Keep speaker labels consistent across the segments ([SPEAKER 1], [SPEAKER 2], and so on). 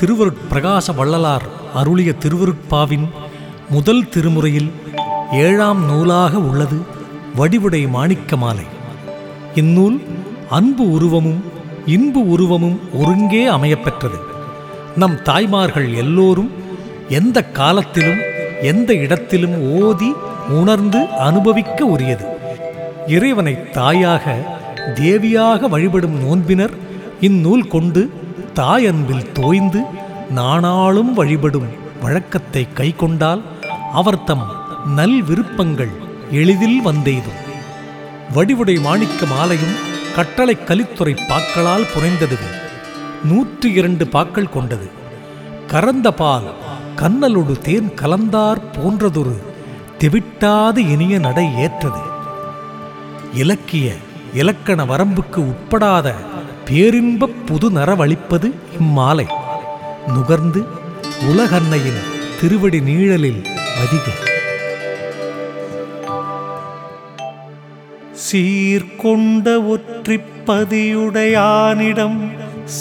[SPEAKER 1] திருவருட்பிரகாச வள்ளலார் அருளிய திருவருட்பாவின் முதல் திருமுறையில் ஏழாம் நூலாக உள்ளது வடிவுடை மாணிக்க மாலை இந்நூல் அன்பு உருவமும் இன்பு உருவமும் ஒருங்கே அமையப்பெற்றது. நம் தாய்மார்கள் எல்லோரும் எந்த காலத்திலும் எந்த இடத்திலும் ஓதி உணர்ந்து அனுபவிக்க உரியது. இறைவனை தாயாக தேவியாக வழிபடும் நோன்பினர் இந்நூல் கொண்டு தாய் அன்பில் தோய்ந்து நாணாளும் வழிபடும் வழக்கத்தை கைக்கொண்டால் அவர் தம் நல் விருப்பங்கள் எளிதில் வந்தெய்தும் வடிவுடை மாணிக்க மாலையும் கட்டளை கலித்துறை பாக்களால் புனைந்ததுவே. நூற்றி இரண்டு பாக்கள் கொண்டது. கறந்த பால் கண்ணலொடு தேன் கலந்தார் போன்றதொரு தெவிட்டாது இனிய நடை ஏற்றது. இலக்கிய இலக்கண வரம்புக்கு உட்படாத பேரின்பப் புது நரவழிப்பது இம்மாலை. நுகர்ந்து உலகன்னையின் திருவடி நீழலில் பதிக. சீர்கொண்ட ஒற்றிப்பதியுடையானிடம்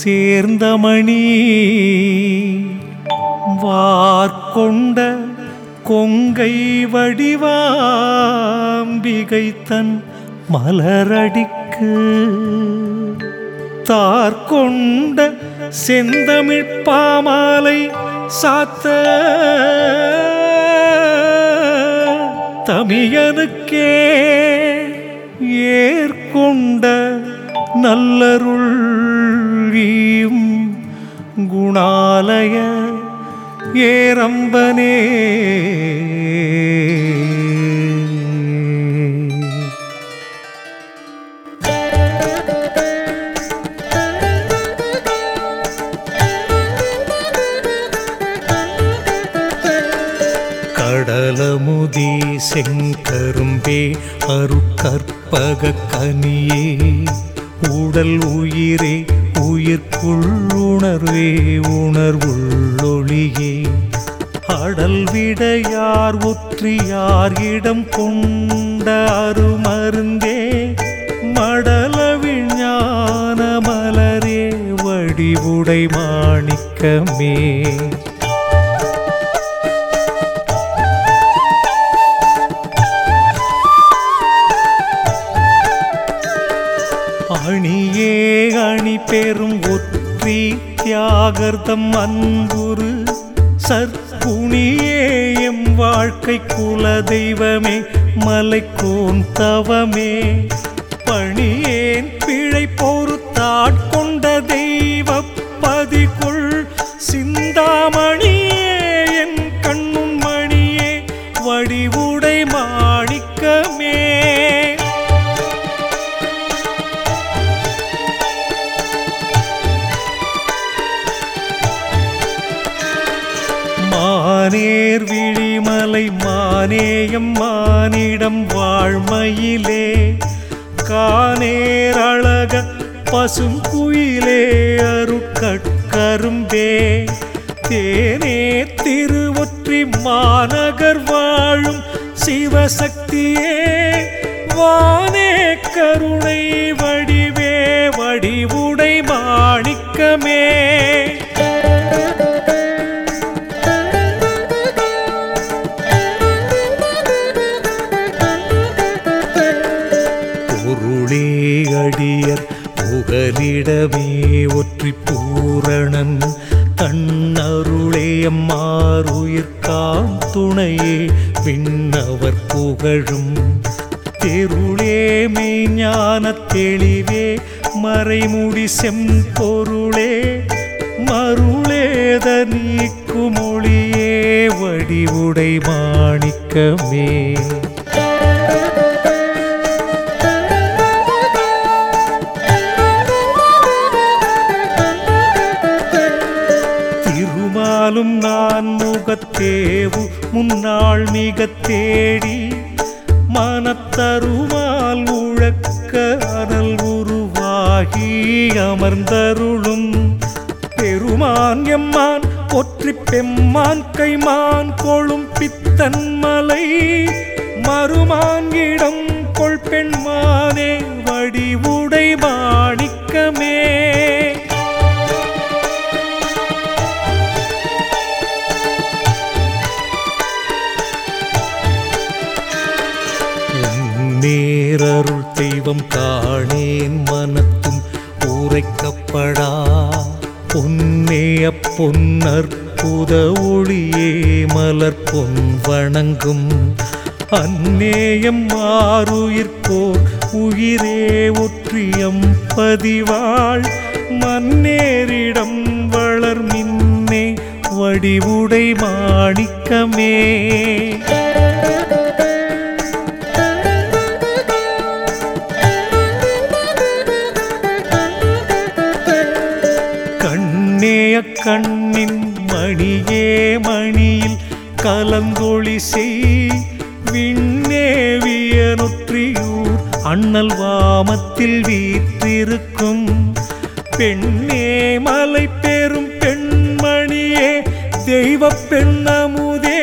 [SPEAKER 1] சேர்ந்தமணி வார்கொண்ட கொங்கை வடிவாம்பிகை தன் மலரடிக்கு. தார்கொண்ட செந்தமிழ்ப்பாமாலை சாத்த தமியனுக்கே ஏற்கொண்ட நல்லருள்ளியும் குணாலய ஏரம்பனே. செங்கரும்பே அருட்கற்பக கனியே உடல் உயிரே உயிர்க்குள்ளுணர்வே உணர்வுள்ளொளியே. அடல் விடையார் ஒற்றியார் இடம் கொண்ட அருமருந்தே மடல விஞ்ஞான மலரே வடிவுடை மாணிக்கமே. தியாகர்தம் அன்புரு சற்குணியே எம் வாழ்க்கை குல தெய்வமே மலைக்கோன் தவமே. பூரணன் தன்னருளே அம்மாறுயிர்காம் துணையே. விண்ணவர் புகழும் தெருளே மெய்ஞான தெளிவே. மறைமுடி செம்பொருளே மருளேத நீக்குமொழியே. வடிவுடை மாணிக்கமே. தேவு முன்னாள் மிக தேடி மனத்தருமால் உழக்க அனல் உருவாகி அமர்ந்தருளும். பெருமான் எம்மான் ஒற்றி பெம்மான் கைமான் கொழும் பித்தன் மலை. மறுமான்கிடம் கொள் பெண்மானே வடிவுடைமான் தெய்வம் காணேன் மனத்தும் உரைக்கப்படா. பொன்னேய பொன்னற்புத ஒளியே மலர் பொன் வணங்கும். அந்நேயம் மாறுயிர்கோர் உயிரே ஒற்றியம் பதிவாள். மன்னேரிடம் வளர் மின்னே வடிவுடை மாணிக்கமே. பெண்ணமுதே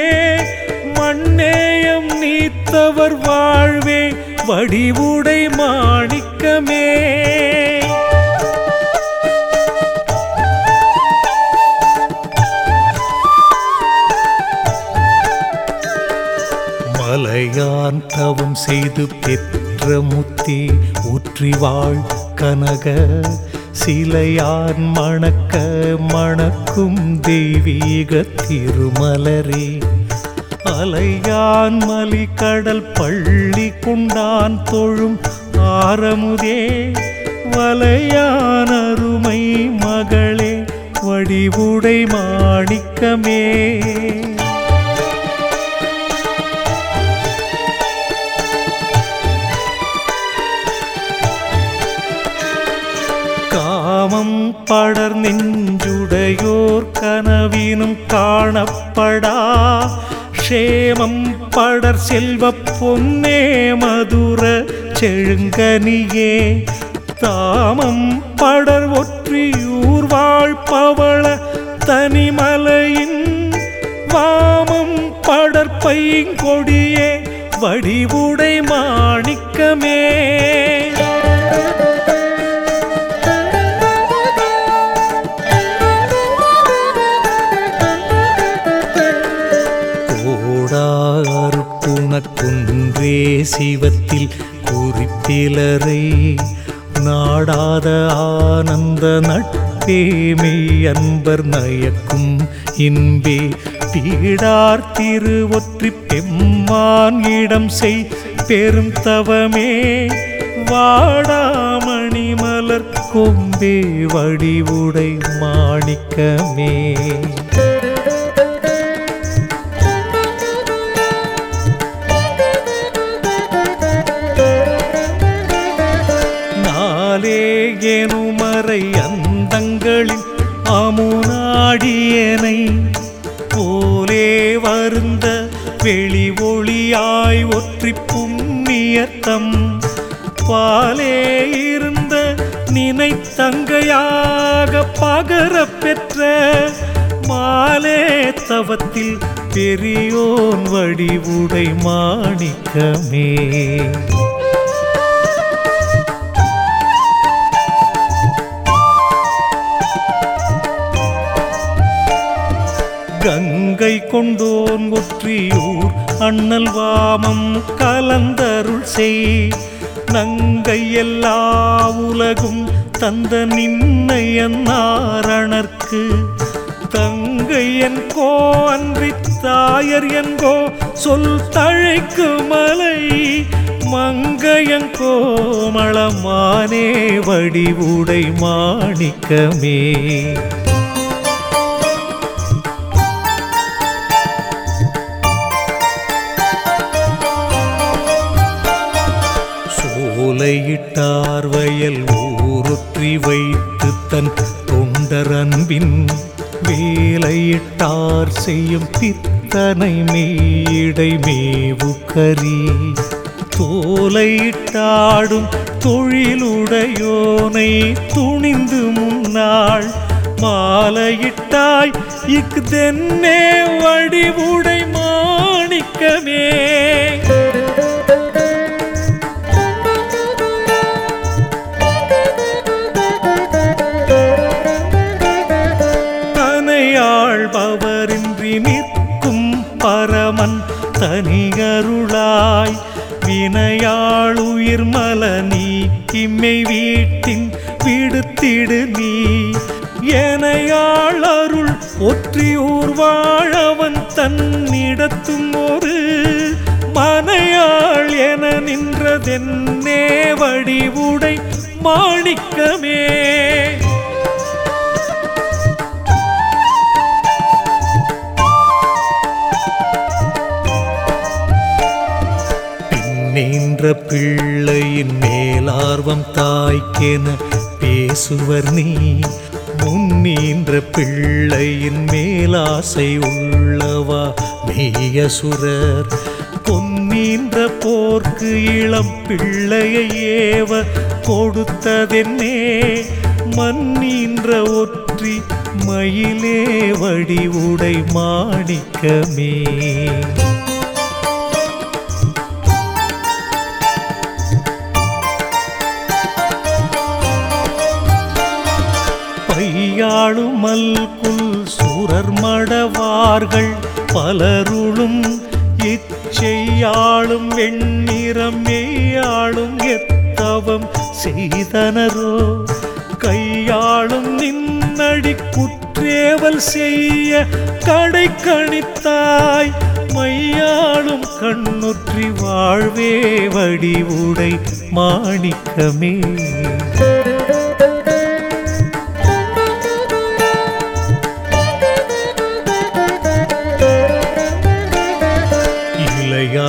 [SPEAKER 1] மண்ணேயம் நீத்தவர் வாழ்வே வடிவுடை மாணிக்கமே. மலையான் தவம் செய்து பெற்ற முத்தி ஊற்றி வாழ் கனக. சிலையான் மணக்க மணக்கும் தெய்வீக திருமலரே. அலையான் மலி கடல் பள்ளி குண்டான் தொழும் ஆரமுதே. வலையான் அருமை மகளே வடிவுடை மாணிக்கமே. காமம் படர் நெஞ்சுடையோர் கனவினும் காணப்படா. ஷேமம் படர் செல்வ பொன்னே மதுர செழுங்கனியே. தாமம் படர் ஒற்றியூர் வாழ்பவள தனிமலையின் வாமம் படர் பைங்கொடியே. குறிப்பிலரை நாடாத ஆனந்த நட்பே அன்பர் நயக்கும் இன்பே. பீடார் திரு ஒற்றி பெம்மான் இடம் செய். பெரும் தவமே வாடாமணி மலர் கொம்பே. வடிவுடை மாணிக்கமே. ஒளியாய் ஒற்றி புண்ணியத்தம் பாலே இருந்த நினைத்தங்கையாக பகர பெற்ற மாலே தவத்தில் பெரியோன் வடிவுடை மாணிக்கமே. கொண்டோன் ஒற்றியூர் அண்ணல் வாமம் கலந்தருள் செய். நங்கை எல்லா உலகும் தந்த நின்னையன்னாரணர்க்கு தங்கை என்கோ அன்றி தாயர் என்கோ சொல் தழைக்கு மலை. மங்கையங்கோ மளமானே வடிவுடை மாணிக்கமே. சோலையிட்டார் வயல் ஊருற்றி வைத்து தன் தொண்டர் அன்பின் வேலையிட்டார் செய்யும் பித்தனை மீடை மேவு கரி தோலையிட்டாடும் தொழிலுடையோனை துணிந்து முன்னாள் மாலையிட்டாய் இக்கு தென்னே வடிவுடை மாணிக்கமே. பவரின்றி நிற்கும் பரமன் தனியருளாய் வினையாளுயிர் மல நீ இம்மை வீட்டின் விடுத்திடு நீ. ஏனையாளருள் ஒற்றியூர் வாழவன் தன்னிடத்தும் ஒரு மனையாள் என நின்றதென்னே வடிவுடை மாணிக்கமே. பிள்ளையின் மேலார்வம் தாய்க்கென பேசுவர் நீ. முன்னீன்ற பிள்ளையின் மேலாசை உள்ளவா மெய்யசுரர் பொன்னீன்ற போர்க்கு இளம் பிள்ளையை ஏவ கொடுத்ததென்னே. மன்னீன்ற ஒற்றி மயிலே வடிவுடை மாணிக்கமே. பையாளும் மல்குல் சூரர் மடவார்கள் பலருளும் இச்செய்யாளும் வெண்ணிறம் மெய்யாளும் எத்தவம் செய்தனரோ? கையாளும் நின்னடி குற்றேவல் செய்ய கடை கணித்தாய் மையாளும் கண்ணுற்றி வாழ்வே வடிவுடை மாணிக்கமே.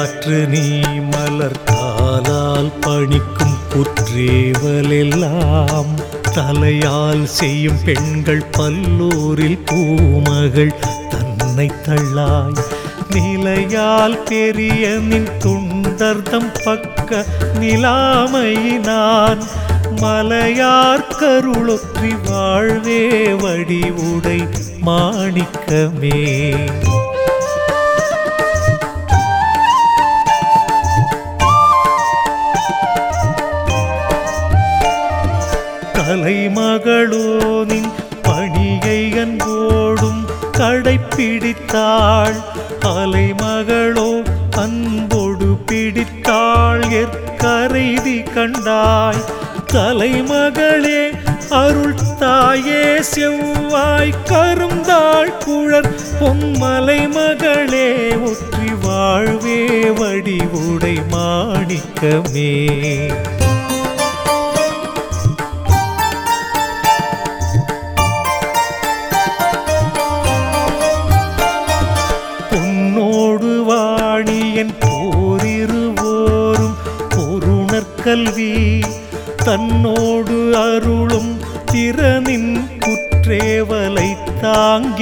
[SPEAKER 1] காற்று நீ மலர் காலால் பணிக்கும் புற்றேவலெல்லாம். தலையால் செய்யும் பெண்கள் பல்லூரில் பூமகள் தன்னை தள்ளாய். நிலையால் பெரிய நின் துண்டர்தம் பக்க நிலாமையினான். மலையார் கருளொற்றி வாழ்வே வடிவுடை மாணிக்கமே. கலைமகளோனின் பணியை அன்போடும் கடைப்பிடித்தாள். அலைமகளோ அன்போடு பிடித்தாள். எற்கரைதி கண்டாய் தலைமகளே அருள் தாயே செவ்வாய் கருந்தாள். குழற் பொம்மலை மகளே ஒற்றி வாழ்வே வடிவுடை மாணிக்கமே.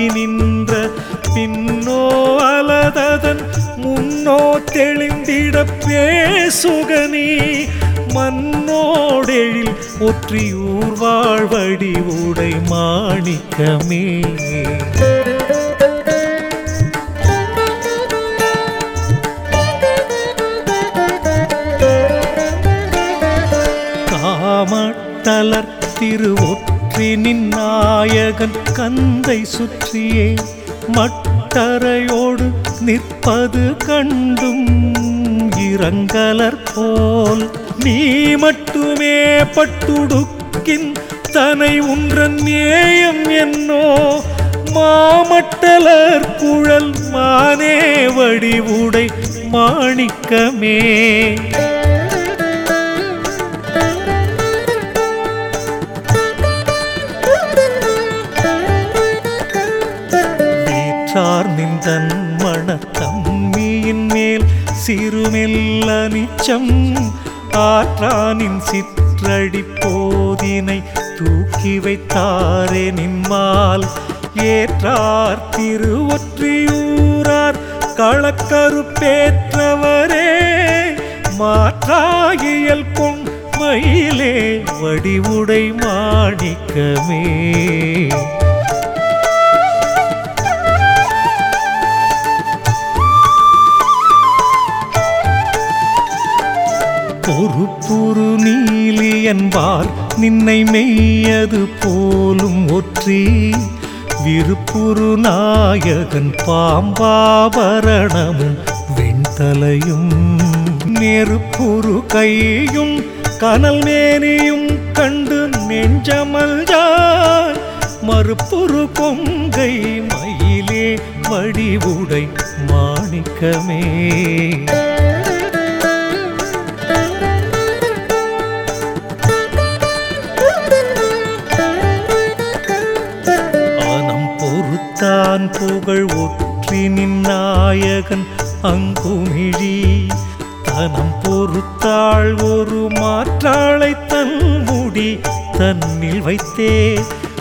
[SPEAKER 1] தாங்கி நின்ற பின்னோ அலததன் முன்னோ தெளிந்திட பேசுகனி மன்னோடெழில் ஒற்றியூர் வாழ்வடி உடை மாணிக்கமே. காமட்டலர் திருவொற்றி நின் நாயகன் கண் மனசை சுற்றியே மட்டரையோடு நிற்பது கண்டும் இரங்கலர் போல். நீ மட்டுமே பட்டுடுக்கின் தனை உன்றன் நேயம் என்னோ? மாமட்டலர் குழல் மானே வடிவுடை மாணிக்கமே. சிறுமெல்ல நிச்சம் ஆற்றானின் சிற்றடி போதினை தூக்கி வைத்தாரே நிம்மால் ஏற்றார் திருவொற்றியூரார் களக்கருப்பேற்றவரே. மாற்றாகியல் கொண்மையிலே வடிவுடை மாணிக்கமே. என்பார். நின்னை மெய்யது போலும் ஒற்றி. விருப்புரு நாயகன் பாம்பாபரணமும் வெண்தலையும். நெருப்புரு கையும் கனல் மேனியும் கண்டு நெஞ்சமல்ஜாய் மறுப்புரு கொங்கை மயிலே வடிவுடை மாணிக்கமே. நாயகன் அங்குமிழி. தனம் பொறுத்தாள் ஒரு மாற்றாளை தன் முடி தன்னில் வைத்தே.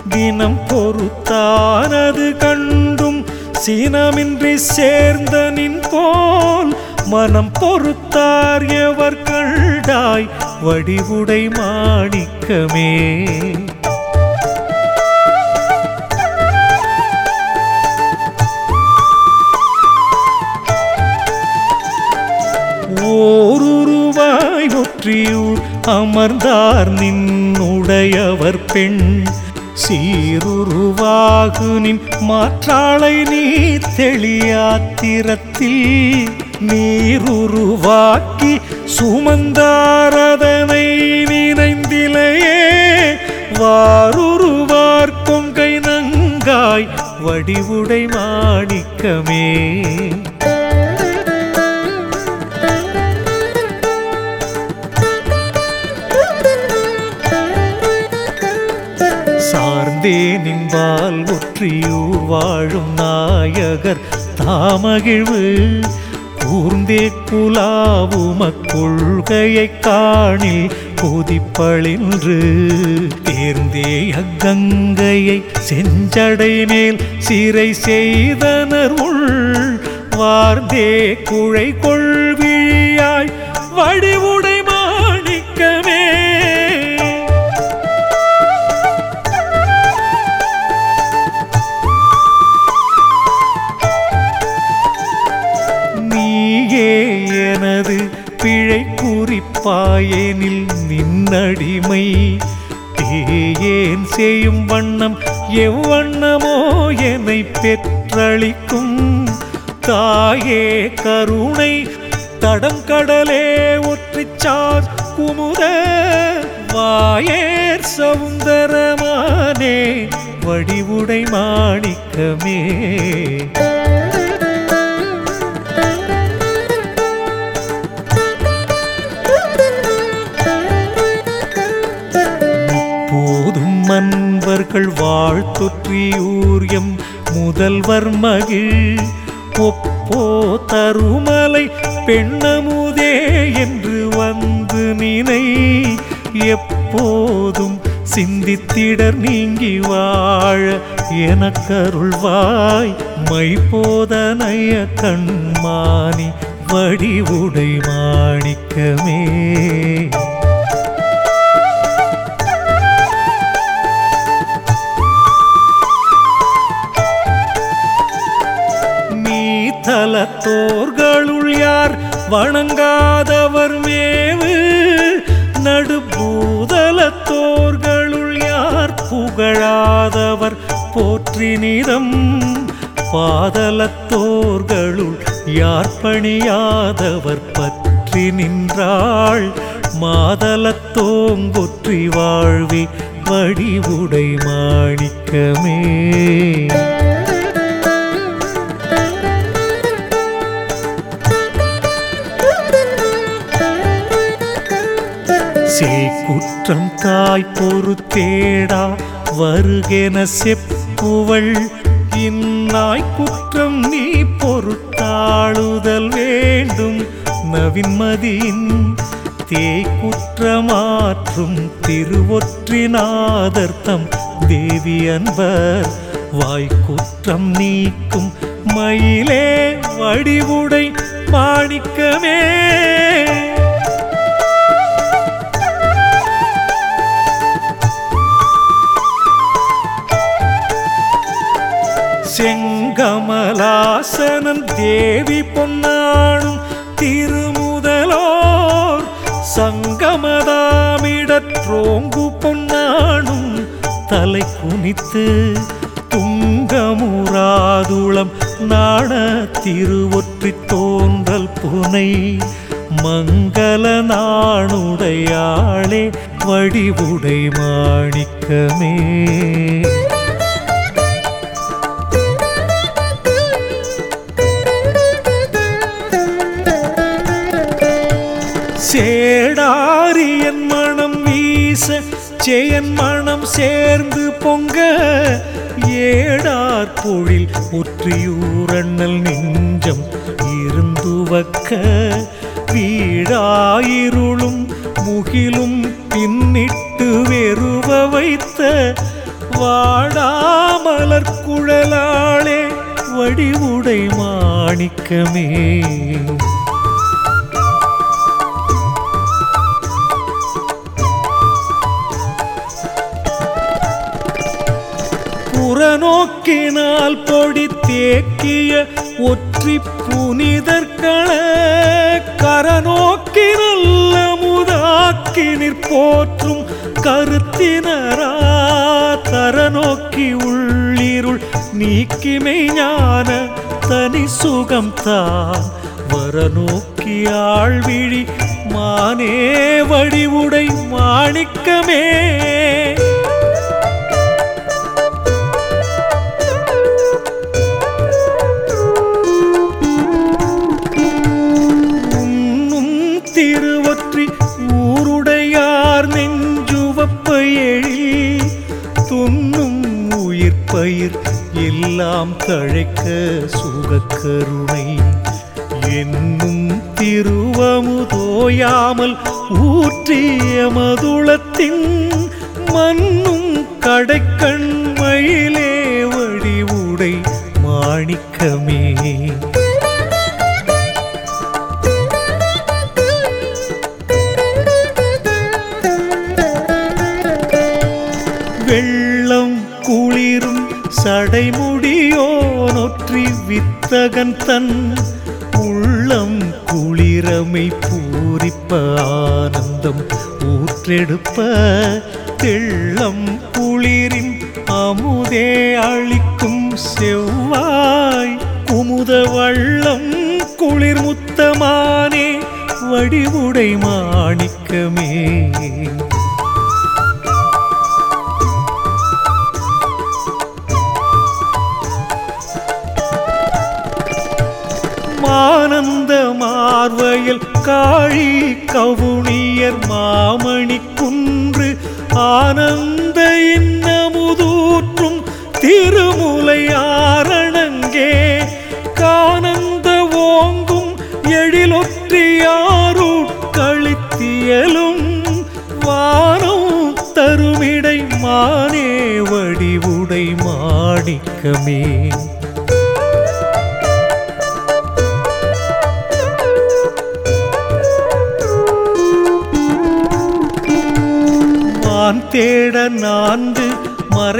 [SPEAKER 1] தினம் பொறுத்தானது கண்டும் சீனமின்றி சேர்ந்த நின் போல். மனம் பொறுத்தார் எவர் கண்டாய் வடிவுடை மாணிக்கமே. அமர்ந்தார் நின்னுடையவர் பெண். சீருருவாகு நின் மாற்றாளை நீ தெளியாத்திரத்தில். நீருருவாக்கி சுமந்தாரதனை நினைந்திலையே. வாருருவார் கொங்கை நங்காய் வடிவுடை மாணிக்கமே. தேனின்பால் நின்பால் ஒற்றியூர் வாழும் நாயகர் தாமகிழ்வு. கூர்ந்தே குலாவும கொள்கையை காணில் கொதிப்பழின்று தேர்ந்தே அக்கங்கையை செஞ்சடை மேல் சிறை செய்தனர் உள். வார்ந்தே குழை கொள்விழியாய் வடிவுள் மாயேனில் நின்னடிமை. பேயேன் செய்யும் வண்ணம் எவ்வண்ணமோ என்னை பெற்றளிக்கும். தாயே கருணை தடம் கடலே ஒற்றிச்சார் குமுத. வாயேர் சவுந்தரமானே வடிவுடை மாணிக்கமே. மன்பர்கள் வாழ்த்தொற்றியூரியம் முதல்வர் மகிழ். ஒப்போ தருமலை பெண்ணமுதே என்று வந்து நினை. எப்போதும் சிந்தித்திடர் நீங்கி வாழ எனக்கருள்வாய். மைபோதனைய கண்மானி வடிவுடை மாணிக்கமே. தலத்தோர்களுள் யார் வணங்காதவர் மேவு? நடுபூதலத்தோர்களுள் யார் புகழாதவர் போற்றி நிதம்? பாதலத்தோர்களுள் யார் பணியாதவர் பற்றி நின்றாள்? மாதலத்தோங்கொற்றி வாழ்வி வடிவுடை மாணிக்கமே. மாற்றம் தாய் பொறுத்தேடா வருகென செப்புவள். இந்நாய் குற்றம் நீ பொறுத்தாளுதல் வேண்டும். நவின்மதியின் தேய் குற்றமாற்றும் திருவொற்றிநாதர்த்தம் தேவி அன்பர். வாய்க்குற்றம் நீக்கும் மயிலே வடிவுடை மாணிக்கமே. செங்கமலாசனன் தேவி பொன்னாடும் திருமுதலோர். சங்கமதாமிடற்றோங்கு பொன்னாடும் தலை குனித்து துங்கமுராதுளம் நாண திருவொற்றி தோன்றல் புனை. மங்கள நாணுடையாளே வடிவுடை மாணிக்கமே. என் மனம் சேர்ந்து பொங்க ஏடார் பொழில் ஒற்றியூரண்ணல் நெஞ்சம் இருந்துவக்க வீடாயிருளும் முகிலும் பின்னிட்டு வெறுவ வைத்த வாடாமலர் குழலாளே வடிவுடை மாணிக்கமே. புறநோக்கினால் பொடி தேக்கிய ஒற்றி புனிதர்கள கரநோக்கி நல்ல முதாக்கி நிற்போற்றும் கருத்தினரா தரநோக்கி உள்ளிருள் நீக்கிமை ஞான தனி சுகம் தான் வரநோக்கி ஆழ்விழி மானே வடிவுடை மாணிக்கமே. எல்லாம் தழைக்க சுகக்கருணை. என்னும் திருவமுதோயாமல் ஊற்றிய மதுளத்தின் மண்ணும் கடைக்கண் வித்தகன் தன் உள்ளம் குளிரமை பூரிப்ப ஆனந்தம் ஊற்றெடுப்ப தெள்ளம் குளிரின் அமுதே அளிக்கும் செவ்வாய். குமுத வள்ளம் குளிர்முத்தமானே வடிவுடை மாணிக்கமே. காழி கவுனியர் மாமணி குன்று ஆனந்த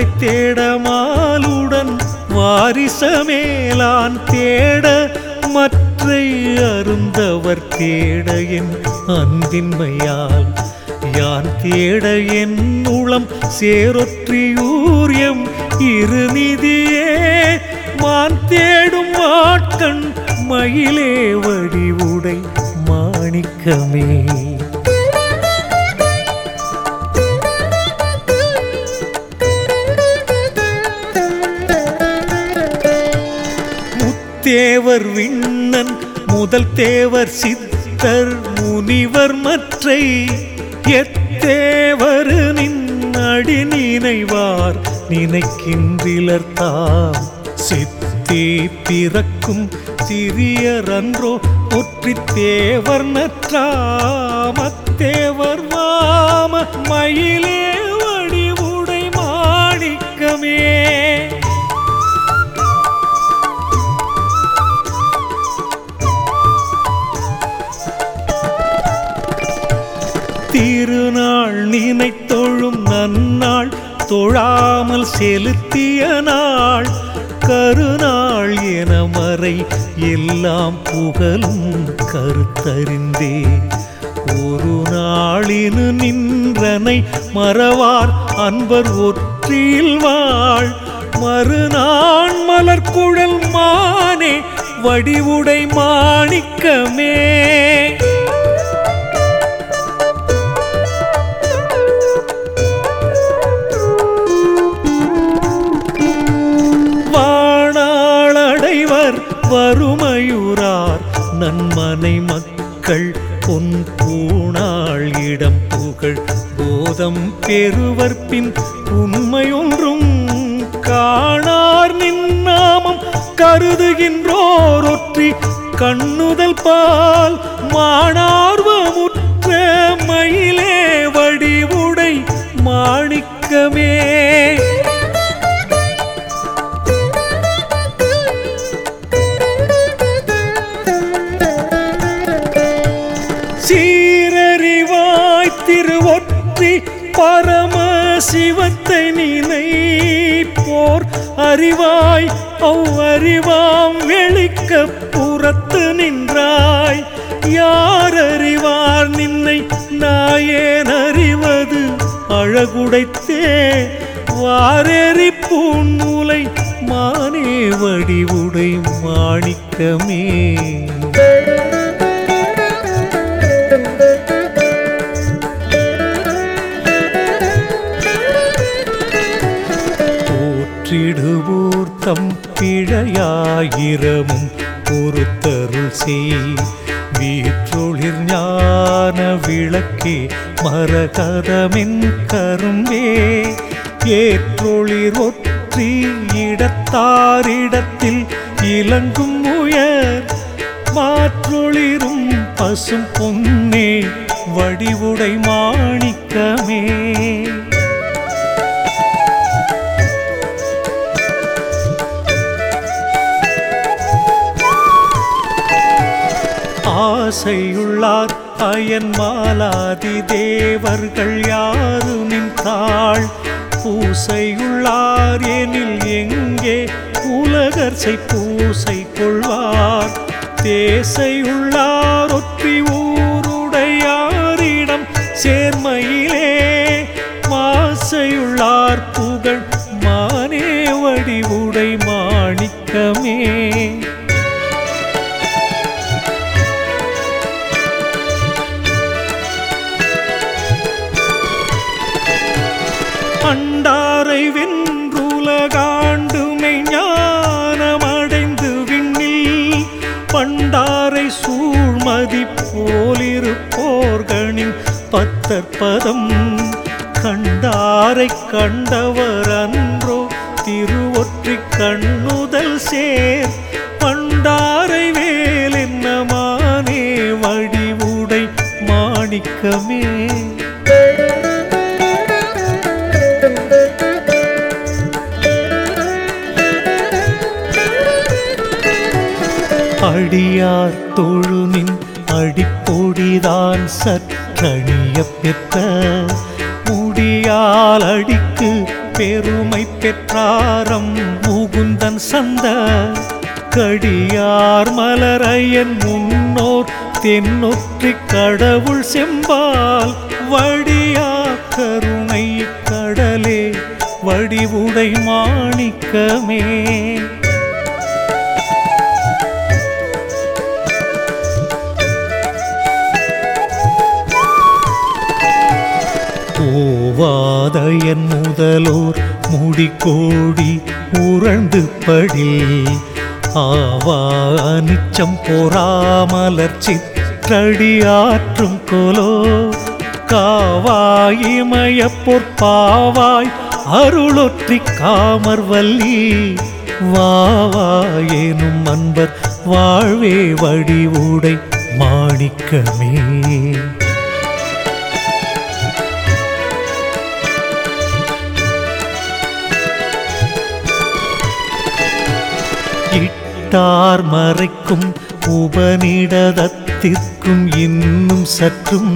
[SPEAKER 1] மறை தேடமாலுடன் வாரிசமேலான் தேட மற்றை அருந்தவர் தேட என் அன்பின்மையால். யான் தேட என் உளம் சேரொற்றியூரியம் இருநிதியே. மான் தேடும் மாட்கண் மயிலே வடிவுடை மாணிக்கமே. முதல் தேவர் சித்தர் முனிவர் மற்றை எத்தேவர் நின்னடி நினைவார்? நினைக்கின்றிலர் தாம் சித்தே பிறக்கும் சிறியரன்றோ ஒற்றி தேவர் நற்றாமத்தேவர் வாம மயிலே வடிவுடை மாணிக்கமே. தொழாமல் செலுத்திய நாள் கருநாள் என மறை எல்லாம் புகழும் கருத்தறிந்தே. ஒரு நாளினு நின்றனை மறவார் அன்பர் ஒற்றில் வாழ். மறுநாள் மலர்குழல் மானே வடிவுடை மாணிக்கமே. மக்கள் பொன் பூணாள் இடம் புகழ். போதம் பெறுவர்பின் உண்மையொன்றும் காணார் நின்னாமம். கருதுகின்றோர் ஒற்றி கண்ணுதல் பால் மாணார் அழகுடைத்தே வாரெறி பூன்மூலை மானே வடிவுடை மாணிக்கமே. போற்றிடுவோர் தம் பிழையாயிரமும் பொறுத்தருள் செய். வீற்றொளிர் ஞான விளக்கே மரகதமின் கரும்பே ஏற்றொளிர் ஒற்றி இடத்தாரிடத்தில் இலங்கும் உயர் மாற்றொளிரும் பசும் பொன்னே வடிவுடை மாணிக்கமே. ஆசையுள்ளார் அயன் மாலாதி தேவர்கள் யாரு நின்றாள்? பூசையுள்ளார் எனில் எங்கே உலகர்சை பூசை கொள்வார்? தேசையுள்ளார் பத்தற்பதம் கண்டாரை கண்டவர் அன்றோ திருவொற்றி கண்ணுதல் சேர் பண்டாரை வேலின்னமானே வடிவுடை மாணிக்கமே. அடியார் தொழுமின் அடிப்பொடிதான் சற்று சற்றணிய பெற்ற முடியால் அடிக்கு பெருமை பெற்றாரம் முகுந்தன் சந்த. கடியார் மலரையன் முன்னோர் தென்னொற்றி கடவுள் செம்பால். வடியா கருணை கடலே வடிவுடை மாணிக்கமே. மாதையன் முதலோர் முடிக்கோடி உறந்து படில். ஆவா நிச்சம் பொறாமலர் சிற்றடியாற்றும் கொலோ. காவாயிமய பொற்பாவாய் அருளொற்றி காமர் வல்லி வாவாயேனும் அன்பர் வாழ்வே வடிவுடை மாணிக்கமே. இட்டார் மறைக்கும் உபனிடதத்திற்கும் இன்னும் சற்றும்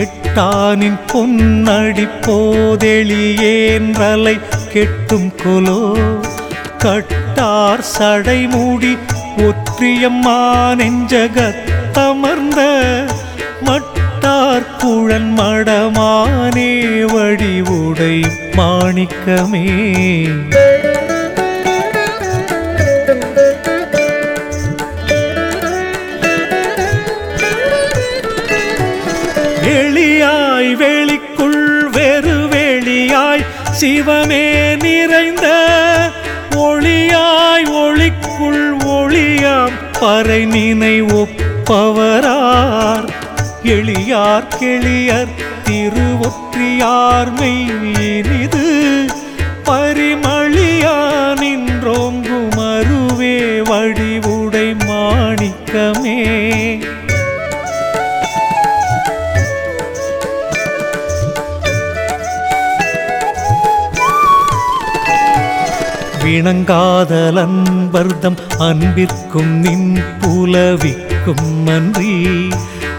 [SPEAKER 1] எட்டானின் பொன்னடி போதெளியேன்றலை கெட்டும் கொலோ. கட்டார் சடைமூடி ஒற்றியம்மா நெஞ்சகத்தமர்ந்த மட்டார் குழன் மடமானே வடிவுடை மாணிக்கமே. வெளியாய் வெளிக்குள் வெறு வெளியாய் சிவமே நிறைந்த ஒளியாய் ஒளிக்குள் ஒளியாம் பறை நினை ஒப்பவரார். எளியார் கெளியர் திருவொற்றியார்மை இனிது பரிமளியா நின்றோங்கும் அருவே வடிவுடை இணங்காதலன்பர்தம் அன்பிற்கும் நின் புலவிக்கும் நன்றி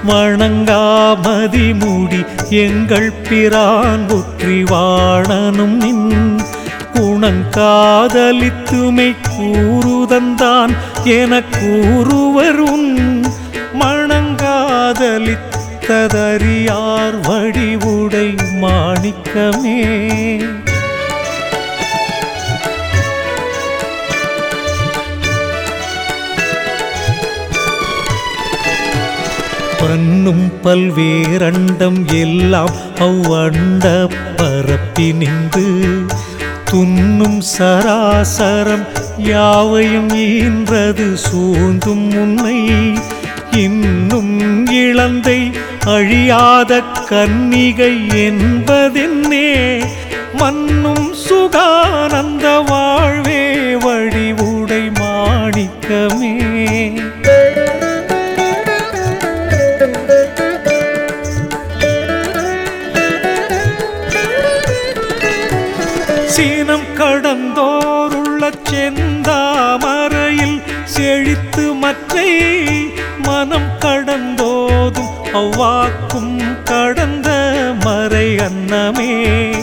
[SPEAKER 1] வணங்காமதி மூடி எங்கள் பிரான் ஒற்றி வாழனும் நின். குணங்காதலித்துமை கூறுதந்தான் என கூறுவரும் மணங்காதலித்ததறியார் வடிவுடை மாணிக்கமே. பண்ணும் பல்வேரண்டம் எல்லாம் அவ்வண்ட பரப்பி நின்று துன்னும் சராசரம் யாவையும் ஈன்றது சூழ்ந்தும் உன்னை. இன்னும் இழந்தை அழியாத கன்னிகை என்பதென்னே மண்ணும் சுகானந்த வாழ்வே மனம் கடந்தோதும் அவ்வாக்கும் கடந்த மறை அன்னமே.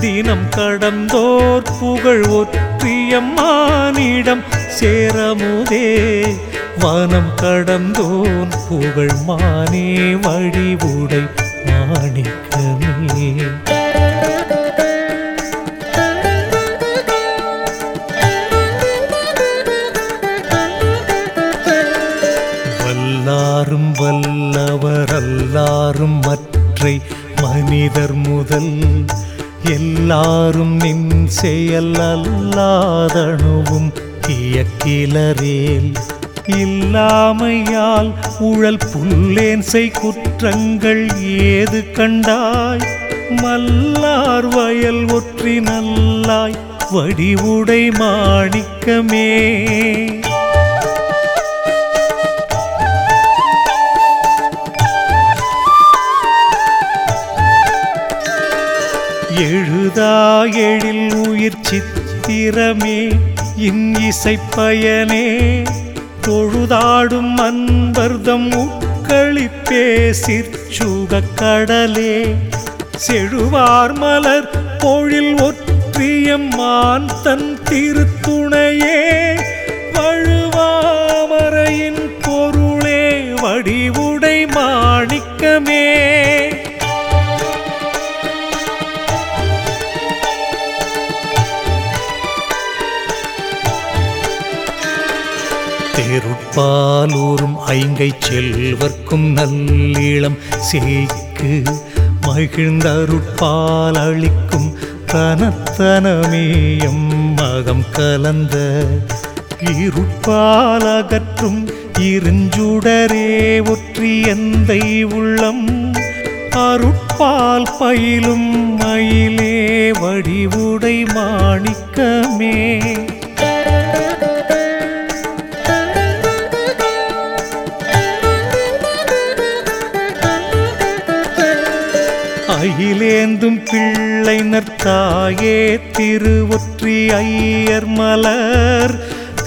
[SPEAKER 1] தினம் கடந்தோர் புகழ் ஒற்றியம்மானிடம் சேரமுதே. வனம் கடந்தோன் புகழ் மானே வழிவுடை மாணிக்கமே. மனிதர் முதல் எல்லாரும் நின் செயல் அல்லாதணுவும் இயக்கிலரேல். இல்லாமையால் உழல் புல்லேன்சை குற்றங்கள் ஏது கண்டாய்? மல்லார் வயல் ஒற்றி நல்லாய் வடிவுடை மாணிக்கமே. எழுதா எழில் உயிர் சித்திரமே இன் இசைப்பயனே. தொழுதாடும் அன்பர்தம் உட்களிப்பே சிற்சுகக் கடலே. செழுவார் மலர் பொழில் ஒற்றியம்மான் தன் திருத்துணையே. பாலூரும் ஐங்கை செல்வர்க்கும் நல்லிளம் சேய்க்கு மகிழ்ந்தருட்பால் அளிக்கும் தனத்தனமேயம் மகம் கலந்த இருப்பால் அகற்றும் இருஞ்சுடரே ஒற்றி எந்தை உள்ளம். அருட்பால் பயிலும் மயிலே வடிவுடை மாணிக்கமே. ஏந்தும் பிள்ளை நற்காயே திருவொற்றி ஐயர் மலர்.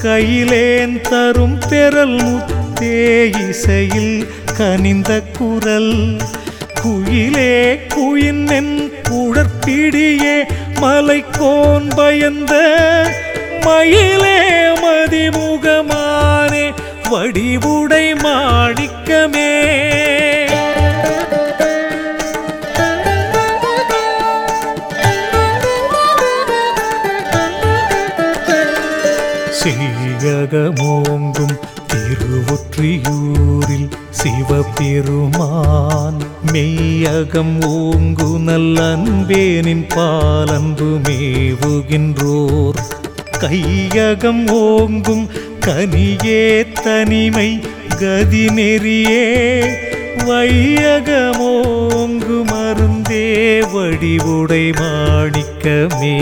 [SPEAKER 1] கையிலேன் தரும் பெறல் முத்தே இசையில் கனிந்த குரல். குயிலே குயின்னென் குழற்பிடியே மலைக்கோன் பயந்த. மயிலே மதிமுகமானே வடிவுடை மாணிக்கமே. உலகமோங்கும் திருவொற்றியூரில் சிவபெருமான். மெய்யகம் ஓங்கு நல்லன்பேனின் பாலன்பு மேவுகின்றோர். கையகம் ஓங்கும் கனியே தனிமை கதி நெறியே வையகமோங்கு மருந்தே வடிவுடை மாணிக்கமே.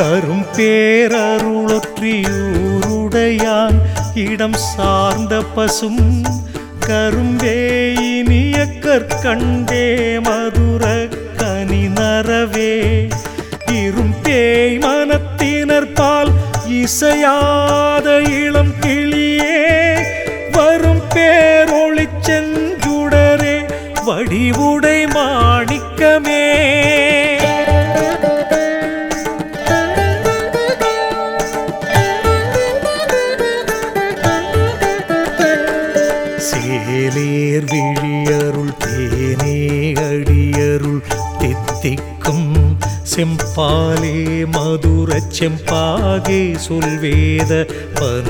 [SPEAKER 1] தரும் பேரருளொற்றியூருடையான் இடம் சார்ந்த பசும் கரும்பே இனிய கற்கண்டே மதுர கனி நரவே. இரும் பேய் பால் இசையாத இளம் கிளியே. வரும் பேரொளி செஞ்சுடரே வடிவுடை மாணிக்கமே. பாலே மதுர செம்பாகே சொல்வேத பனுவல்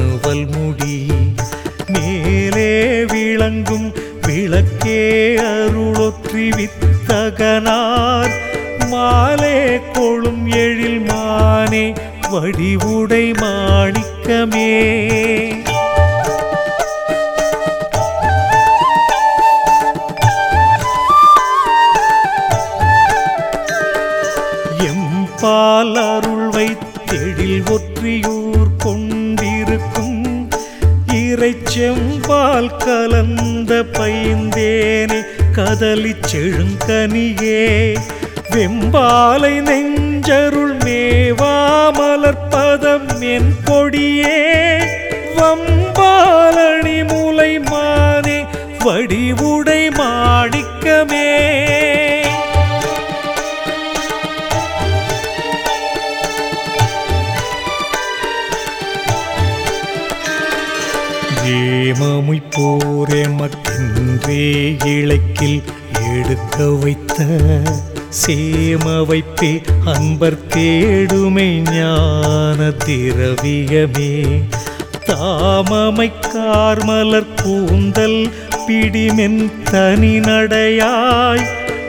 [SPEAKER 1] பிடிமென் தனி நடையாய்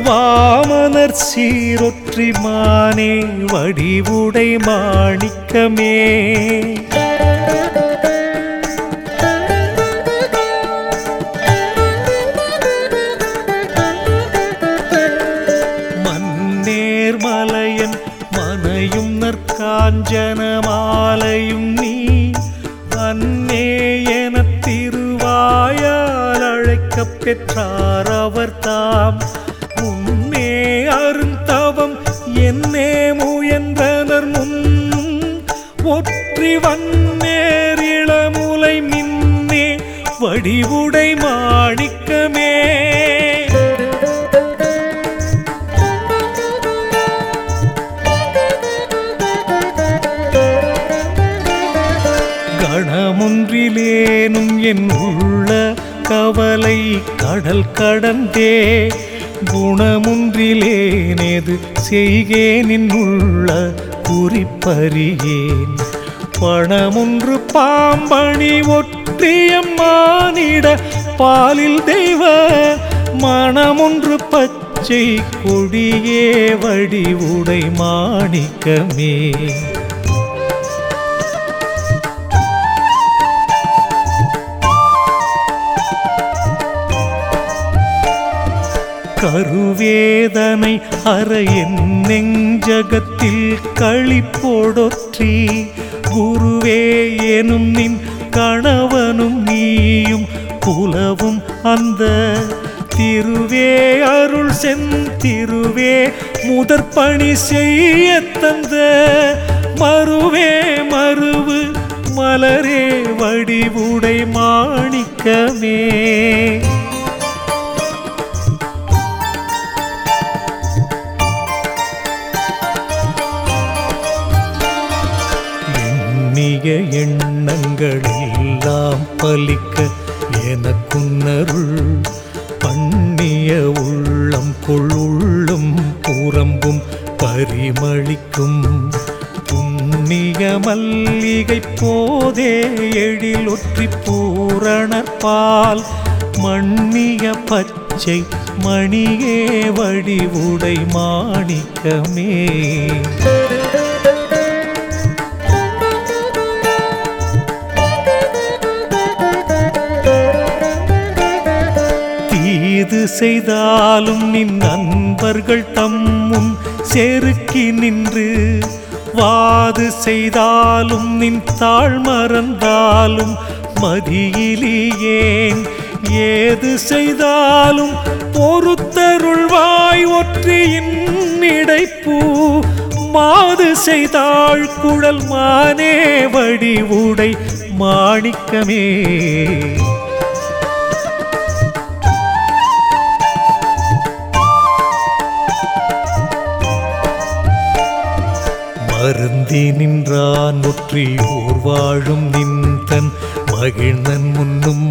[SPEAKER 1] வாமனர் சீரொற்றி மானே வடிவுடை மாணிக்கமே. மன்னேர் மலையன் மனையும் நற்காஞ்சன மாலையும் நீ அன் பெற்றார் அவர் தாம். கடந்தே குணமுன்றிலேனேது செய்கேனின் உள்ள குறிப்பறியேன். பணமுன்று பாம்பணி ஒற்றியம் மானிட பாலில் தெய்வ மணமொன்று பச்சை கொடியே வடிவுடை மாணிக்கமே. கருவேதனை அற என் நெஞ்சகத்தில் களிப்போடொற்றி குருவே எனும் நின் கணவனும் நீயும் புலவும் அந்த திருவே அருள் செந்திருவே முதற்பணி செய்ய தந்த மறுவே மறுவு மலரே வடிவுடை மாணிக்கமே. பாலிக்க எனக்குன்னருள் பண்ணிய உள்ளம் கொள்ளுள்ளும் புறம்பும் பரிமளிக்கும். புண்ணிய மல்லிகை போதே எழிலொற்றி பூரணப்பால் மண்ணிய பச்சை மணியே வடிவுடை மாணிக்கமே. தீது செய்தாலும் நின் நண்பர்கள் தம்முன் செருக்கி நின்று வாது செய்தாலும் நின் தாழ் மறந்தாலும் மதியிலியேன். ஏது செய்தாலும் பொறுத்தருள்வாய் ஒற்றியின் இடைப்பூ மாது செய்தாள் குழல் மானே வடிவுடை மாணிக்கமே. கருதி நின்றான் ஒற்றியோர் வாழும் நின்றன் மகிழ்ந்தன் முன்னும்.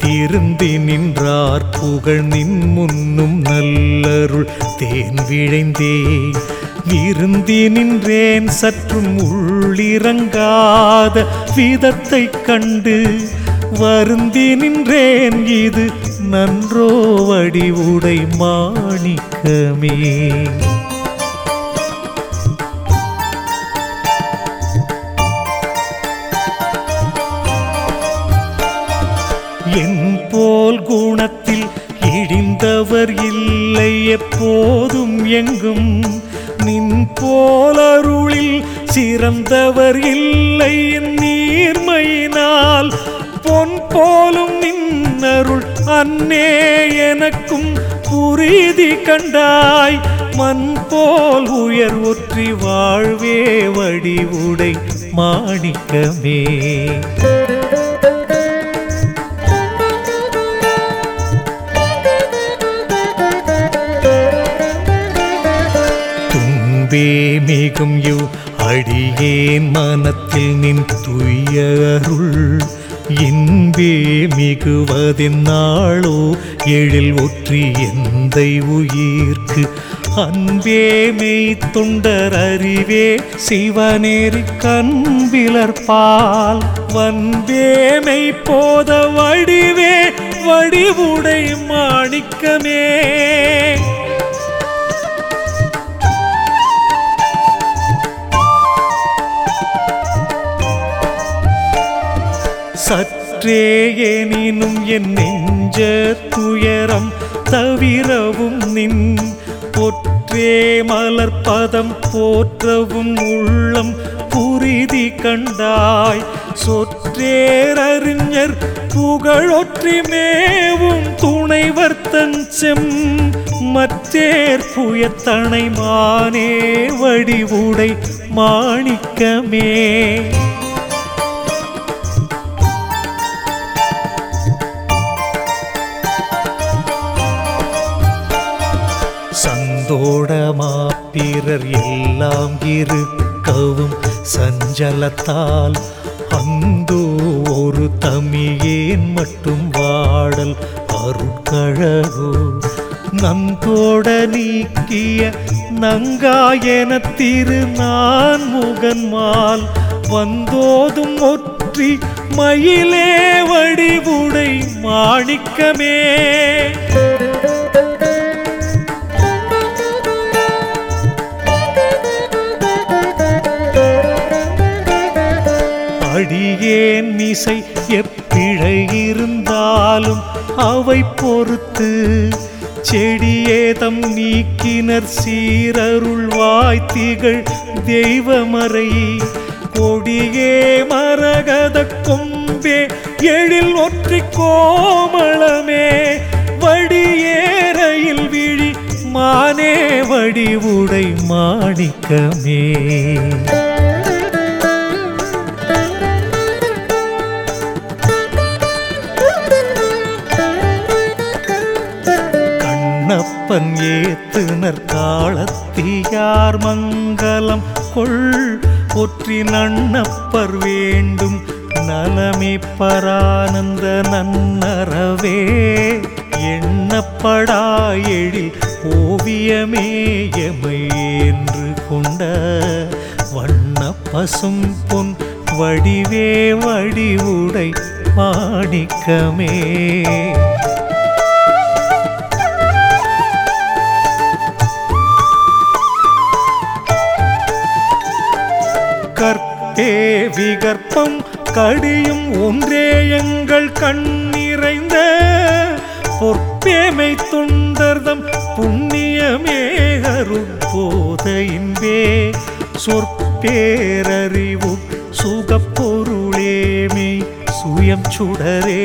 [SPEAKER 1] திருந்தி நின்றார் புகழ் நின் முன்னும். நல்லருள் தேன் விழைந்தே விருந்தி நின்றேன் சற்றும் உள்ளிறங்காத விதத்தை கண்டு. வருந்தி நின்றேன் இது நன்றோ வடிவுடை மாணிக்கமே. எங்கும் நின் போலருளில் சிறந்தவர் இல்லை நீர்மையினால். பொன் போலும் நின்னருள் அன்னே எனக்கும் புரிதி கண்டாய். மண் போல் உயர் ஒற்றி வாழ்வே வடிவுடை மாணிக்கமே. மிகுவதென்னாளோ எழில் ஒற்றி எந்தை உயிர்க்கு. அன்பே மெய் தொண்டர் அறிவே சிவநேரி கண்பிலர்பால் வன்பே மெய் போத வடிவே வடிவுடை மாணிக்கமே. சத் சற்றே எனினும் என் நெஞ்ச துயரம் தவிரவும் நின். பொற்றே மலர்பதம் போற்றவும் உள்ளம் புரிதி கண்டாய். சொற்றேரறிஞர் புகழொற்றி மேவும் துணைவர் தன் செம் மற்றேர் புயத்தனை மானே வடிவுடை மாணிக்கமே. சந்தோடமா பிறர் எல்லாம் இருக்கவும் சஞ்சலத்தால் அந்தோ ஒரு தமியேன் மட்டும் வாடல் அருட்கழகோ. நந்தோட நீக்கிய நங்காயன திரு நான் முகன்மால் வந்தோதும் ஒற்றி மயிலே வடிவுடை மாணிக்கமே. ஏன் இசை எப்பிழை இருந்தாலும் அவை பொறுத்து? செடியேதம் நீக்கினர் சீரருள் வாய்த்திகள் தெய்வமறை. கொடியே மரகத கொம்பே எழில் ஒற்றி கோமளமே. வடியேறையில் விழி மானே வடிவுடை மாணிக்கமே. கண்ணப்பன் ஏத்துனர் காலத்தியார் மங்களம். கொள் ஒற்றி நன்னப்பர் வேண்டும். நலமே பரானந்த நன்னறவே. எண்ணப்படா எழில் ஓவியமே எமை என்று கொண்ட. வண்ண பசும் பொன் வடிவே வடிவுடை மாணிக்கமே. ஏ விகற்பம் கடியும் ஒன்றே எங்கள் கண்ணிறைந்த பொற்பேமை தொண்டர்தம் புண்ணியமே அருட்போத இன்பே. சொற்பேரறிவு சுகப்பொருளேமே சுயம் சுடரே.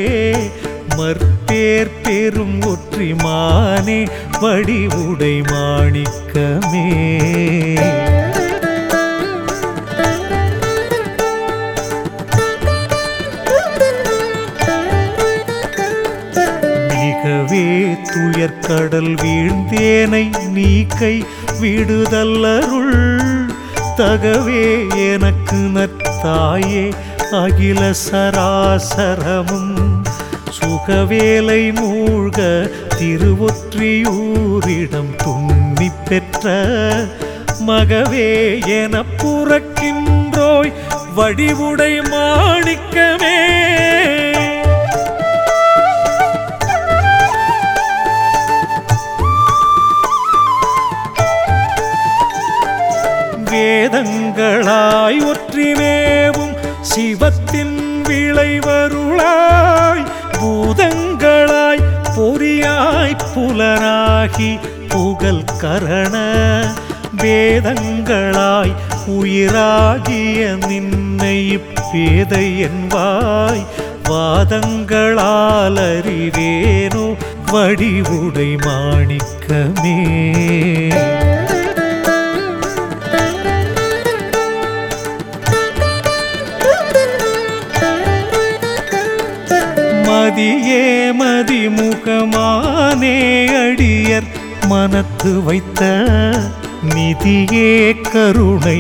[SPEAKER 1] மற்பேர் பெரும் ஒற்றிமானே வடிவுடை மாணிக்கமே. கடல் வீழ்ந்தேனை நீக்கை விடுதல்லருள் தகவே எனக்கு நத்தாயே அகில சராசரமும். சுகவேலை மூழ்க திருவொற்றியூரிடம் துண்ணி பெற்ற. மகவே என புறக்கின்றோய் வடிவுடை மாணிக்கமே. வேதங்களாய் ஒற்றிவேவும் சிவத்தின் விளைவருளாய் பூதங்களாய் பொறியாய் புலனாகி புகழ் கரண வேதங்களாய் உயிராகிய நின்னை பேதை என்பாய் வாதங்களால் அறிவேனோ வடிவுடை மாணிக்கமே. மதியே மதிமுகமானே அடியர் மனத்து வைத்த நிதியே கருணை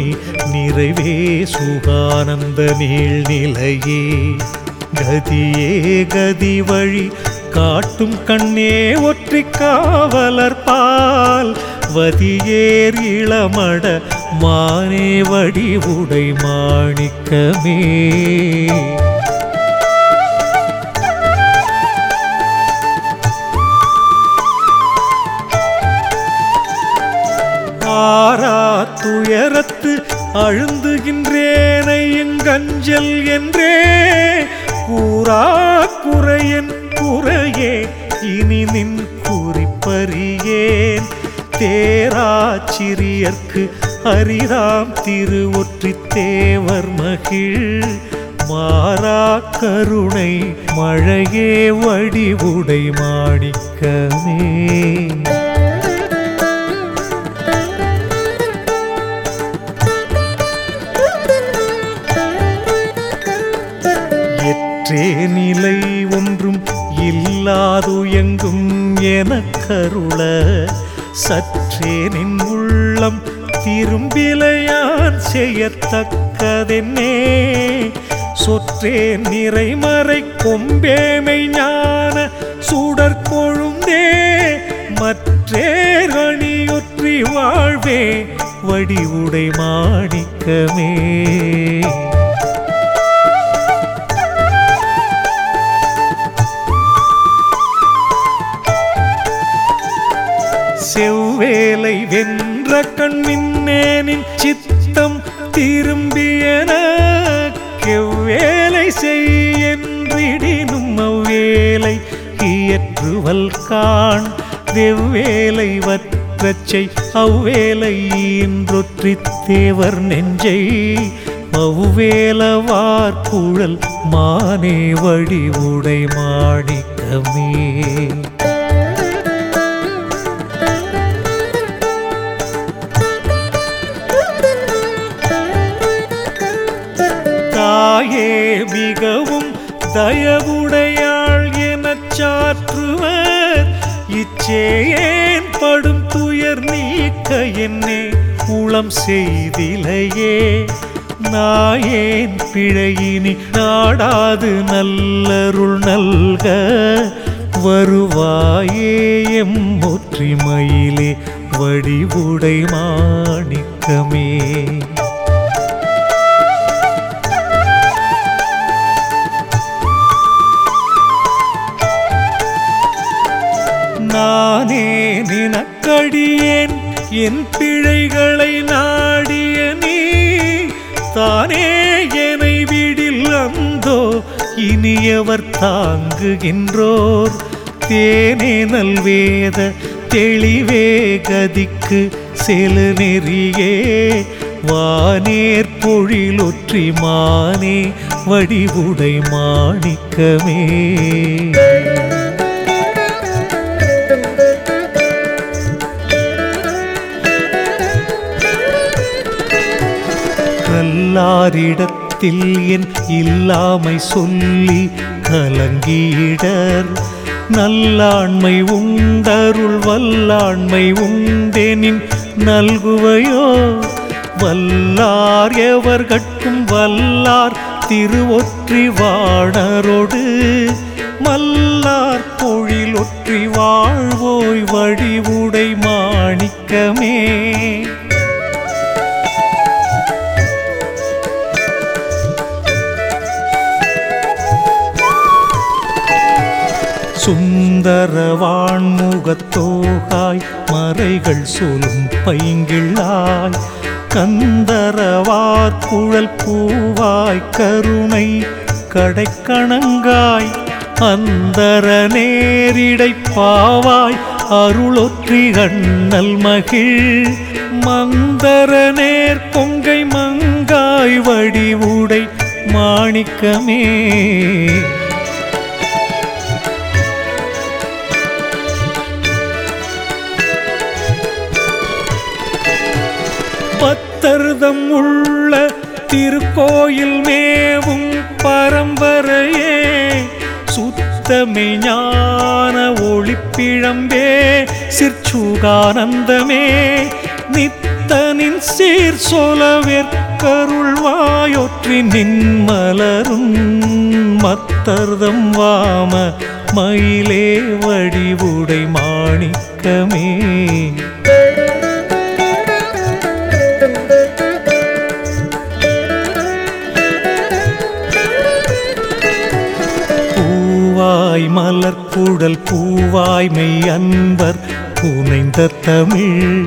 [SPEAKER 1] நிறைவே சுகானந்த நீழ்நிலையே கதியே கதி வழி காட்டும் கண்ணே ஒற்றி காவலர்பால் வதியேர் இளமட மானே வடிவுடை மாணிக்கமே. நேரத்து அழுந்துகின்றேனை எங்கஞ்சல் என்றே. கூறா குறையன் குறையே இனி நின் குறிப்பறியேன். தேராச்சிறியர்க்கு அரிதாம் திருவொற்றி தேவர் மகிழ். மாறா கருணை மழையே வடிவுடை மாணிக்கமே. எற்றே நிலை ஒன்றும் இல்லாது எங்கும் எனக்கருள சற்றே நின் உள்ளம் திரும்பிலையான் செய்யத்தக்கதென்னே. சொற்றே நிறைமறை கொம்பேமை ஞான சுடர் கொழுந்தே. மற்றேர் வாழ்வே வடிவுடை மாணிக்கமே. செவ்வேலை கண்மின்னேனின் சித்தம் திரும்பியனக்கெவ்வேலை செய்யென்றிடினும் அவ்வேலை இயற்றுவல் காண் தெவ்வேலை வற்றச்சை அவ்வேலை இன்றொற்றி தேவர் நெஞ்சை அவ்வேலவார்குழல் மானே வடிவுடை மாணிக்கமே. தயவுடையாள் எனச் சாற்றுவர். இச்சேயேன் படும் துயர் நீக்க என்னே உளம் செய்திலையே. நாயேன் பிழையினி நாடாது நல்லருள் நல்க வருவாயே எம் நானே நினக்கடியேன். என் பிழைகளை நாடிய நீ தானே என்னை வீடில் அந்தோ. இனியவர் தாங்குகின்றோர். தேனே நல்வேத தெளிவே கதிக்கு செலு நெறியே வானேர் பொழிலொற்றி மானே வடிவுடை மாணிக்கமே. எல்லாரிடத்தில் என் இல்லாமை சொல்லி கலங்கியிடர். நல்லாண்மை உண்டருள் வல்லாண்மை உண்டெனின் நல்குவையோ? வல்லார் எவர்கட்கும் வல்லார் திருவொற்றி வாணரோடு மல்லார் பொழிலொற்றி வாழ்வோய் வழிவுடை மாணிக்கமே. சுந்தரவான் முகத்தோகாய் மறைகள் சொல்லும் பைங்கிள்ளாய். கந்தரவார் குழல் பூவாய் கருணை கடைக்கணங்காய். அந்தர நேரிடை பாவாய் அருளொற்றி கண்ணல் மகிழ். மந்தர நேர் பொங்கை மங்காய் வடிவுடை மாணிக்கமே. கருதம் உள்ள திருக்கோயில் மேவும் பரம்பரையே. சுத்தமே ஞான ஒளிப்பிழம்பே சிற்சுகானந்தமே. நித்தனின் சீர் சொலவேற்கருள்வாயொற்றி நின்மலரும் மத்தர்தம் வாம மயிலே வடிவுடை மாணிக்கமே. பூவாய் மலர் குடல் பூவாய் அன்பர் புனைந்த தமிழ்.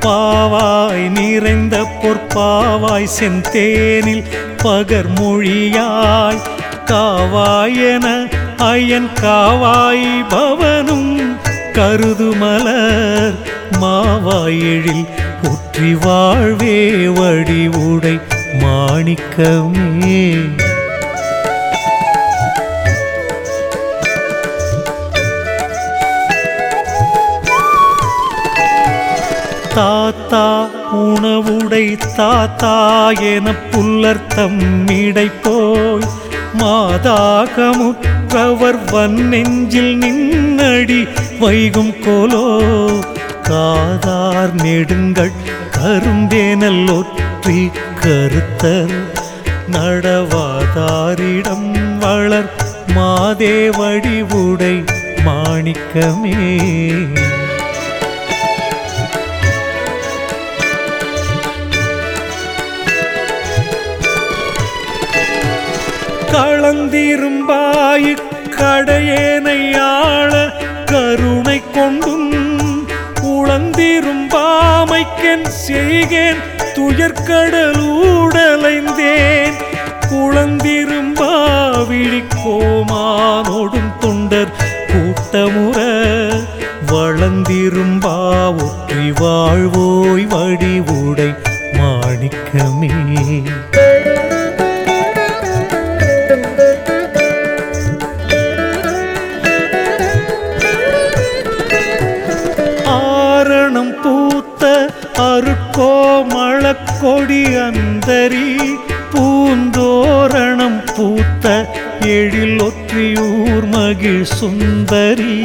[SPEAKER 1] பாவாய் நிறைந்த பொற்பாவாய் செந்தேனில் பகர் மொழியாய் காவாயன அயன் காவாய் பவனும் கருதுமலர் மாவாயெழில் ஒற்றி வாழ்வே வடிவுடை மாணிக்கமே. தாத்தா உணவுடை தாத்தா என புல்லர்த்தம் தம்மிடை போய் மாதாகமுற்றவர் வன்னெஞ்சில் நின்னடி வைகும் கோலோ. காதார் நெடுங்கள் கரும்பேனல் ஒற்றி கருத்தர் நடவாதாரிடம் வளர் மாதேவடிவுடை மாணிக்கமே. களந்திரும்பாய் கடையேனையாள கருணை கொண்டும் உளந்திரும்பாமைக்கென் செய்கேன் துயர்கடலூடலைந்தேன் குளந்திரும்பாவிழி கோமானோடும் தொண்டர் கூட்டமுற வளந்திரும்பா ஒற்றி வாழ்வோய் வடிவுடை அந்தரி பூந்தோரணம் பூத்த எழில் ஒற்றியூர் மகிழ் சுந்தரி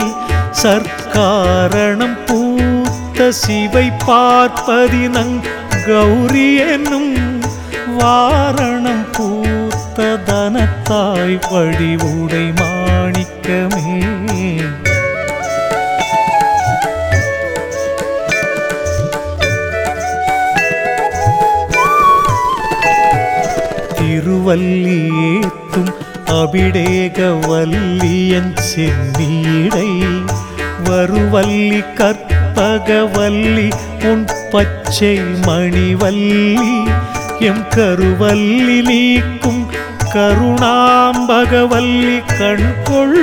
[SPEAKER 1] சர்க்காரணம் பூத்த சிவை பார்ப்பதினங் கௌரி என்னும் வாரணம் பூத்த தனத்தாய் வடிவுடை திருவல்லியேத்தும் அபிடேக வல்லியன் சென்னீடை வருவல்லி கற்பகவல்லி உன் பச்சை மணிவல்லி எம் கருவல்லி நீக்கும் கருணாம்பகவல்லி கண்கொள்.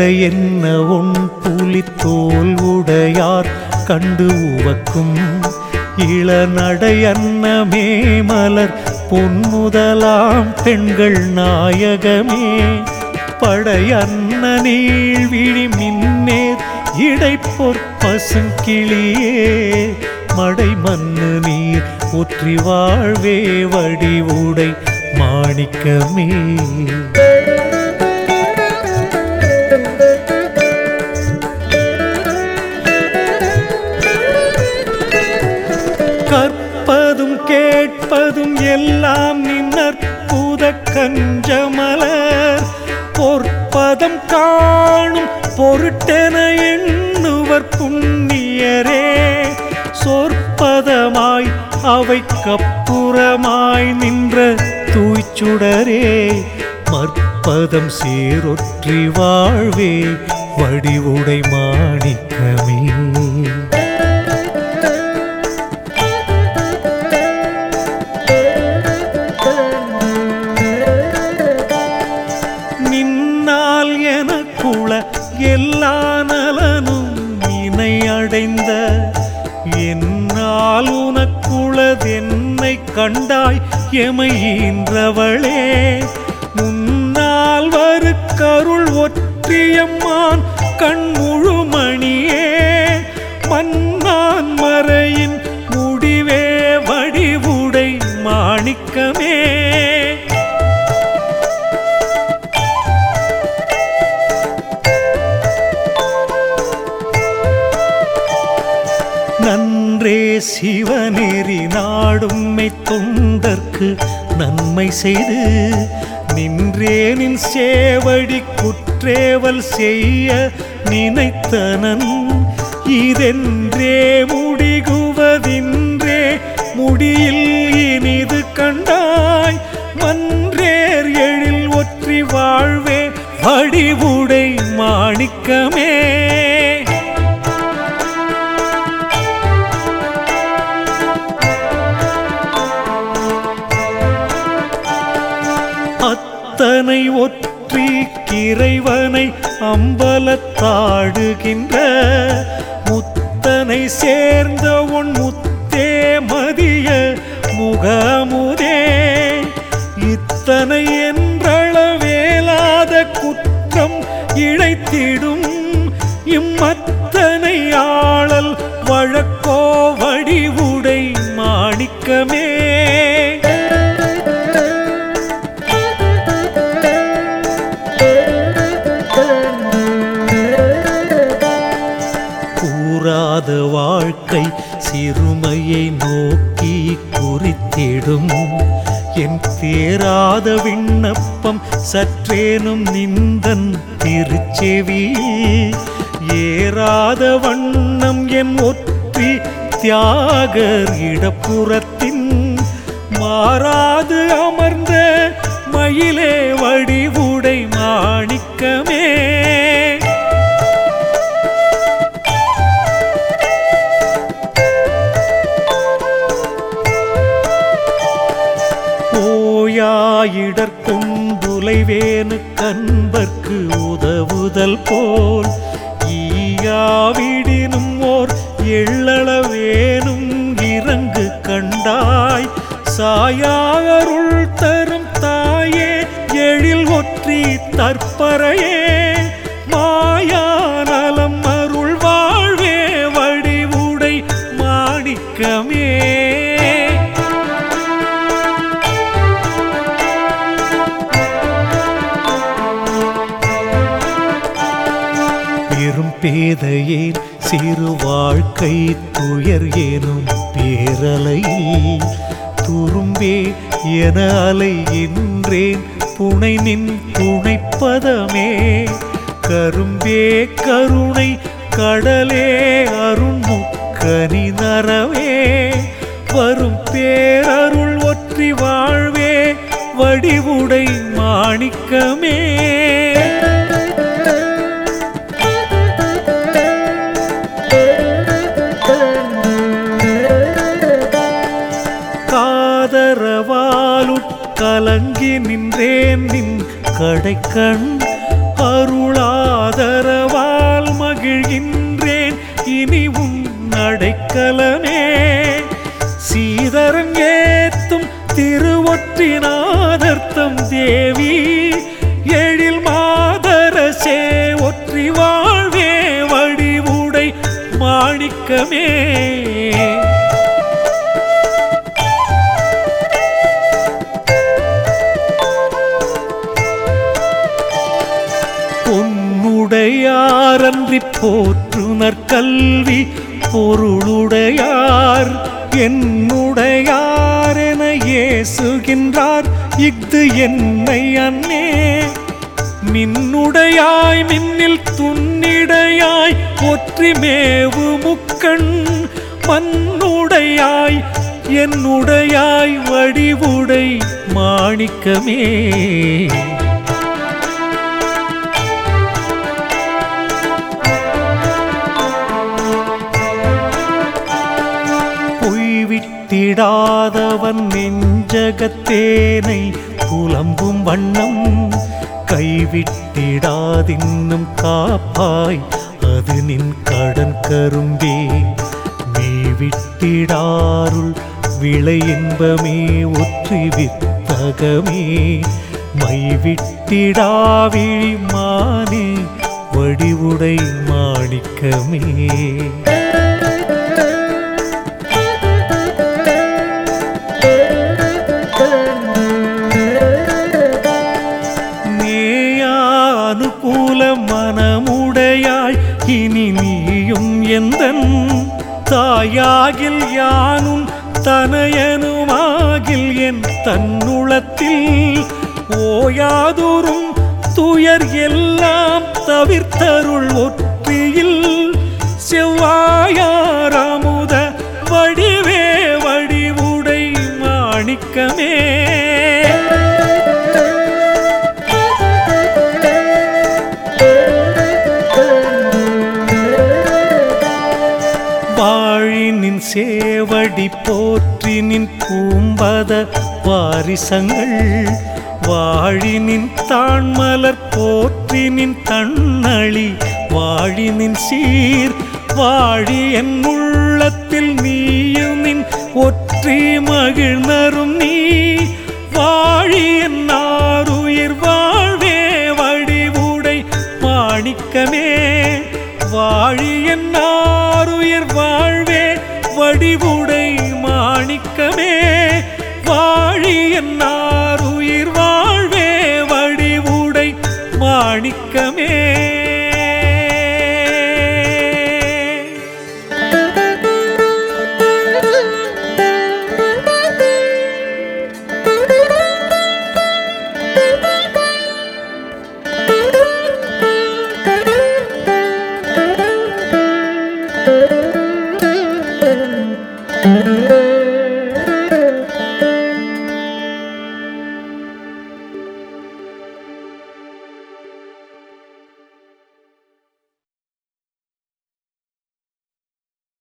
[SPEAKER 1] உடையென்ன உன் புலித்தோல் உடையார் கண்டு உவக்கும்? இளநடையன்னமே மலர் பொன்முதலாம் பெண்கள் நாயகமே. படையன்ன நீழ்விழி மின்னேர் இடை பொற்பசுங்கிளியே மடை மண்ணு நீர் ஒற்றி வாழ்வே வடிவுடை மாணிக்கமே. எல்லாம் நின்னற்புத கஞ்சமலர். பொற்பதம் காணும் பொருட்டென எண்ணுவர் புண்ணியரே. சொற்பதமாய் அவை கப்புறமாய் நின்ற தூய்ச்சுடரே. மற்பதம் சீரொற்றி வாழ்வே வடிவுடை மாணிக்க கண்டாய் எமையின்றவளே தொண்டர்க்கு நன்மை செய்து நின்றேனின் சேவடி குற்றேவல் செய்ய நினைத்தனன். இதென்றே முடிகுவதின்றே முடியில் அம்பலத்தாடுகின்ற முத்தனை சேர்ந்த உன் முத்தே மதிய முகமுதே. இத்தனை என்றளவேலாத குற்றம் இழைத்திடும் குறித்திடும் என் தேராத விண்ணப்பம் சற்றேனும் நிந்தன் திருச்செவி. ஏறாத வண்ணம் என் ஒற்றி தியாகர் இடப்புறத்தின். மாறாது அமர்ந்த உதவுதல் போல் ஈயாவிடினும் ஓர் எள்ளளவேனும் இறங்கு கண்டாய். சாயாருள் தரும் தாயே எழில் ஒற்றி தற்பறையே பேதையேன் சிறு வாழ்க்கை துயர் ஏனும் பேரலையில் துரும்பே என அலைகின்றேன் புனை நின் துணைப்பதமே கரும்பே கருணை கடலே அருண்முக்கனி நரவே. வரும் பேரருள் ஒற்றி வாழ்வே வடிவுடை மாணிக்கமே. கடைக்கண் அருளாதரவால் மகிழ்கின்றேன். இனி உன் அடைக்கலமே சீதரங்கேத்தும் திருவொற்றினாதர்த்தம் தேவி. பொன்னுடையாரன்றி போற்றுனர் கல்வி பொருளுடையார். என்னுடையார் என ஏசுகின்றார். இஃது என்னை அண்ணே. மின்னுடையாய் மின்னில் துண்ணிடையாய் ஒற்றி மேவு முக்கண். மண்ணுடையாய் என்னுடையாய் வடிவுடை மாணிக்கமே. பொய்விட்டிடாதவன் நெஞ்சகத்தேனை புலம்பும் வண்ணம் கைவிட்டிடாதின்னும் காப்பாய் அது நின் கடன் கரும்பே. நீ விட்டிடாருள் விளை என்பமே ஒற்றி வித்தகமே. மை விட்டிடாவிழி மானே வடிவுடை மாணிக்கமே. யானும் தனையனுமாகில் என் தன்னுளத்தில் ஓயாதோறும் துயர் எல்லாம் தவிர்த்தருள் ஒற்று சேவடி போற்றி நின் பூம்பத வாரிசங்கள் வாழினின் தாண்மலர் போற்றி நின் தன்னழி வாழினின் சீர் வாழி என் உள்ளத்தில் நீயும் நின் ஒற்றி மகிழ்ந்தரும் நீ.